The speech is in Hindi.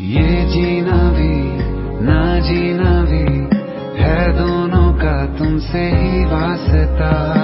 ये जीना भी ना जीना भी है दोनों का तुमसे ही वास्ता।